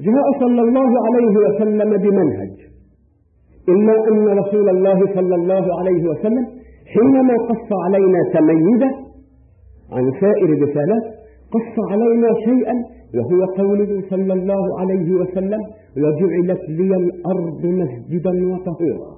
جاء صلى الله عليه وسلم بمنهج. إلا أن رسول الله صلى الله عليه وسلم حينما قص علينا تميزه عن سائر الرسالات قص علينا شيئا وهو قوله صلى الله عليه وسلم وجعلت لي الأرض مسجدا وطهورا.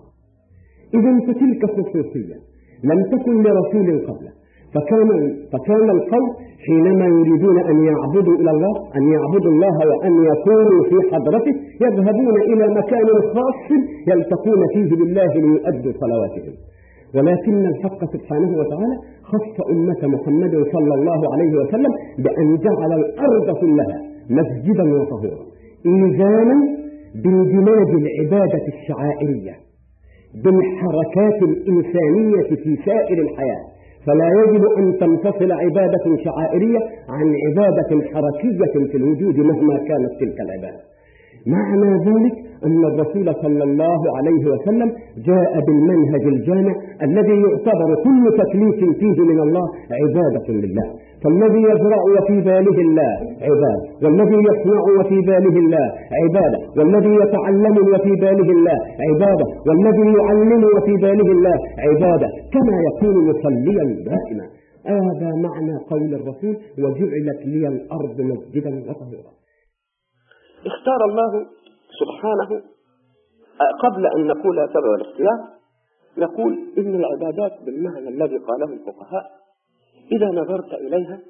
إذا فتلك خصوصية لم تكن لرسول قبله فكان فكان القوم حينما يريدون أن يعبدوا إلى الله أن يعبدوا الله وأن يكونوا في حضرته يذهبون إلى مكان خاص يلتقون فيه بالله ليؤدوا صلواتهم. ولكن الحق سبحانه وتعالى خص أمة محمد صلى الله عليه وسلم بأن جعل الأرض كلها مسجدا وطهورا إيزانا باندماج العبادة الشعائرية بالحركات الإنسانية في سائر الحياة. فلا يجب أن تنفصل عبادة شعائرية عن عبادة حركية في الوجود مهما كانت تلك العبادة. معنى ذلك أن الرسول صلى الله عليه وسلم جاء بالمنهج الجامع الذي يعتبر كل تكليف فيه من الله عبادة لله. فالذي يزرع وفي باله الله عبادة والذي يصنع وفي باله الله عبادة والذي يتعلم وفي باله الله عبادة والذي يعلم وفي باله الله عبادة كما يكون مصليا دائما. هذا معنى قول الرسول وجعلت لي الأرض مسجدا وطهورا. اختار الله سبحانه قبل أن نقول سبب الاختيار نقول إن العبادات بالمعنى الذي قاله الفقهاء إذا نظرت إليها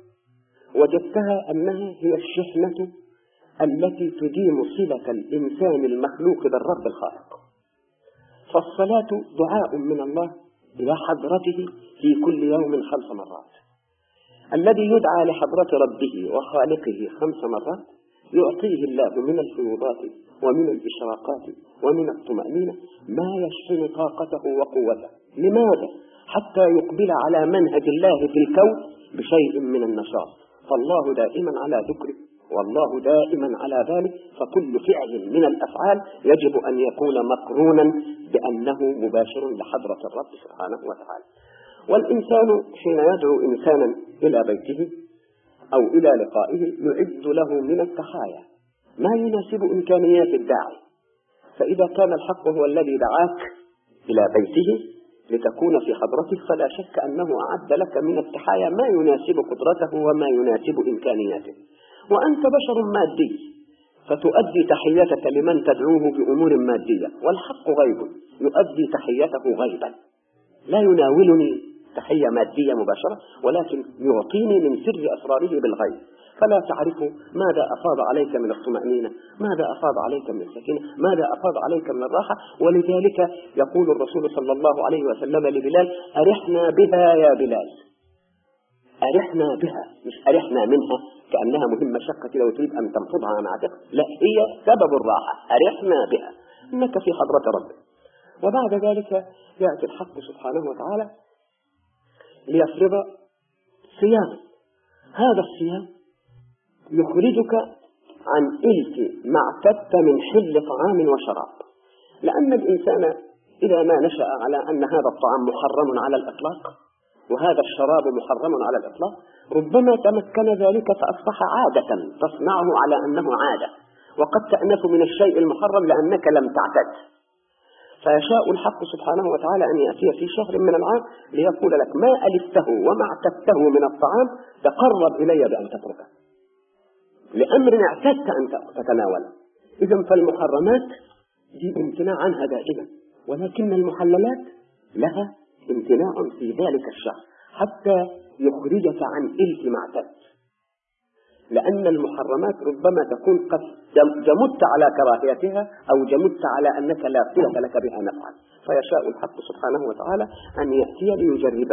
وجدتها أنها هي الشحنة التي تديم صلة الإنسان المخلوق بالرب الخالق. فالصلاة دعاء من الله إلى حضرته في كل يوم خمس مرات. الذي يدعى لحضرة ربه وخالقه خمس مرات يعطيه الله من الفيوضات ومن الإشراقات ومن الطمأنينة ما يشحن طاقته وقوته. لماذا؟ حتى يقبل على منهج الله في الكون بشيء من النشاط. فالله دائما على ذكره والله دائما على ذلك. فكل فعل من الأفعال يجب أن يكون مقرونا بأنه مباشر لحضرة الرب سبحانه وتعالى. والإنسان حين يدعو إنسانا إلى بيته أو إلى لقائه يعد له من التحايا. ما يناسب إمكانيات الداعي. فإذا كان الحق هو الذي دعاك إلى بيته لتكون في حضرته فلا شك أنه أعد لك من التحايا ما يناسب قدرته وما يناسب إمكانياته. وأنت بشر مادي فتؤدي تحيتك لمن تدعوه بأمور مادية والحق غيب يؤدي تحيته غيبا. لا يناولني تحية مادية مباشرة ولكن يعطيني من سر أسراره بالغيب. فلا تعرف ماذا أفاض عليك من الطمأنينة ماذا أفاض عليك من السكينة ماذا أفاض عليك من الراحة ولذلك يقول الرسول صلى الله عليه وسلم لبلال أرحنا بها يا بلال. أرحنا بها مش أرحنا منها كأنها مهمة شقة كده وتريد أن تنفضها مع لا هي سبب الراحة. أرحنا بها. إنك في حضرة ربك. وبعد ذلك يأتي الحق سبحانه وتعالى ليفرض صيام هذا الصيام يخرجك عن إلك ما اعتدت من حل طعام وشراب. لأن الإنسان إذا ما نشأ على أن هذا الطعام محرم على الإطلاق وهذا الشراب محرم على الإطلاق ربما تمكن ذلك فأصبح عادة تصنعه على أنه عادة. وقد تأنف من الشيء المحرم لأنك لم تعتد. فيشاء الحق سبحانه وتعالى أن يأتي في شهر من العام ليقول لك ما ألفته وما اعتدته من الطعام تقرب إلي بأن تتركه. لأمر اعتدت أن تتناوله إذا فالمحرمات دي امتناع عنها دائما ولكن المحللات لها امتناع في ذلك الشهر حتى يخرجك عن إلف ما اعتدت لأن المحرمات ربما تكون قد جمدت على كراهيتها أو جمدت على أنك لا صلة لك بها نفعا. فيشاء الحق سبحانه وتعالى أن يأتي ليجرب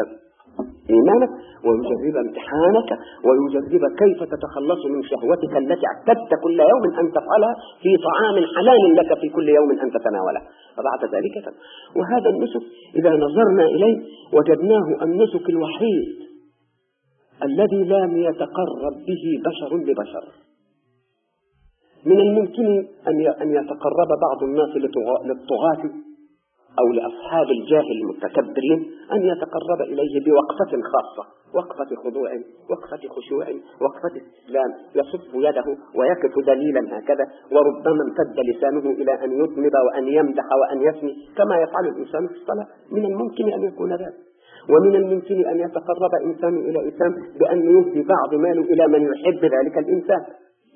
إيمانك ويجرب امتحانك ويجرب كيف تتخلص من شهوتك التي اعتدت كل يوم أن تفعلها في طعام حلال لك في كل يوم أن تتناوله. فبعد ذلك وهذا النسك إذا نظرنا إليه وجدناه النسك الوحيد الذي لم يتقرب به بشر ببشر. من الممكن أن يتقرب بعض الناس للطغاة. أو لأصحاب الجاه المتكبرين أن يتقرب إليه بوقفة خاصة وقفة خضوع وقفة خشوع وقفة استسلام. يصف يده ويقف دليلا هكذا وربما امتد لسانه إلى أن يطنب وأن يمدح وأن يثني. كما يفعل الإنسان في الصلاة. من الممكن أن يكون ذلك. ومن الممكن أن يتقرب إنسان إلى إنسان بأن يهدي بعض ماله إلى من يحب ذلك الإنسان.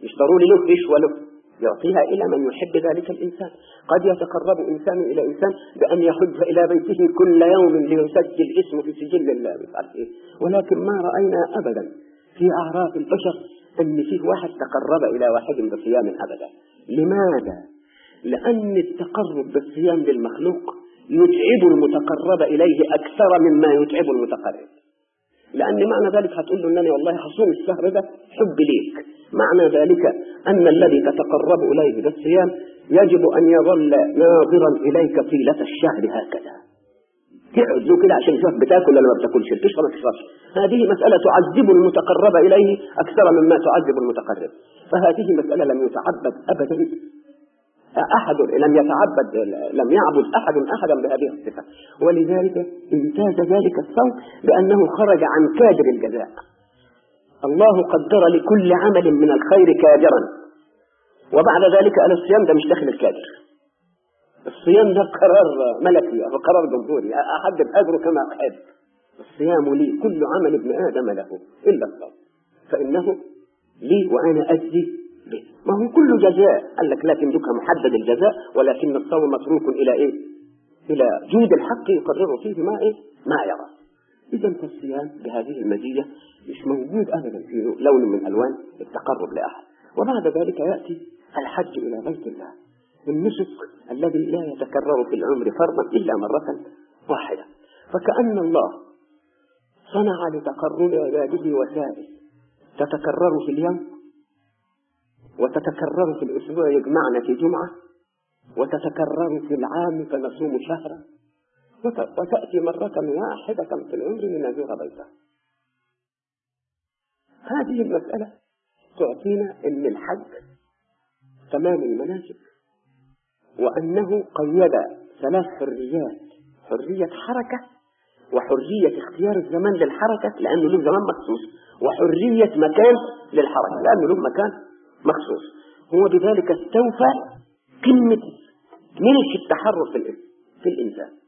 مش ضروري له وله يعطيها إلى من يحب ذلك الإنسان. قد يتقرب إنسان إلى إنسان بأن يحج إلى بيته كل يوم ليسجل اسمه في سجل الله. إيه. ولكن ما رأينا أبدا في أعراف البشر أن فيه واحد تقرب إلى واحد بصيام أبدا. لماذا؟ لأن التقرب بالصيام للمخلوق يتعب المتقرب إليه أكثر مما يتعب المتقرب. لأن معنى ذلك هتقول له أنني والله هصوم الشهر ده حب ليك. معنى ذلك أن الذي تتقرب إليه بالصيام يجب أن يظل ناظرا إليك طيلة الشهر هكذا. تقعد كده عشان تشوف بتاكل ولا ما بتاكلش تشرب ما تشربش هذه مسألة تعذب المتقرب إليه أكثر مما تعذب المتقرب. فهذه مسألة لم يتعبد أبدا أحد لم يتعبد لم يعبد أحد أحدا بهذه الصفة. ولذلك امتاز ذلك الصوم بأنه خرج عن كادر الجزاء. الله قدر لكل عمل من الخير كادرا. وبعد ذلك قال الصيام ده مش داخل الكادر. الصيام ده قرار ملكي أو قرار جمهوري أحدد أجره كما أحب الصيام لي كل عمل ابن آدم له إلا الصوم فإنه لي وأنا أجزي. ما هو كله جزاء. قال لك لكن دوك محدد الجزاء ولكن الصوم متروك إلى إيه؟ إلى جود الحق يقرر فيه ما إيه؟ ما يرى. إذا فالصيام بهذه المزية مش موجود أبدا في لون من ألوان التقرب لأحد. وبعد ذلك يأتي الحج إلى بيت الله. النسك الذي لا يتكرر في العمر فرضا إلا مرة واحدة. فكأن الله صنع لتقرب عباده وسائل تتكرر في اليوم وتتكرر في الأسبوع يجمعنا في جمعة وتتكرر في العام فنصوم شهرا وتأتي مرة واحدة في العمر لنزور بيته. هذه المسألة تعطينا أن الحج تمام المناسك وأنه قيد ثلاث حريات حرية حركة وحرية اختيار الزمان للحركة لأنه له زمان مخصوص وحرية مكان للحركة لأنه له مكان مخصوص. هو بذلك استوفى قمة ملك التحرر في, في الإنسان.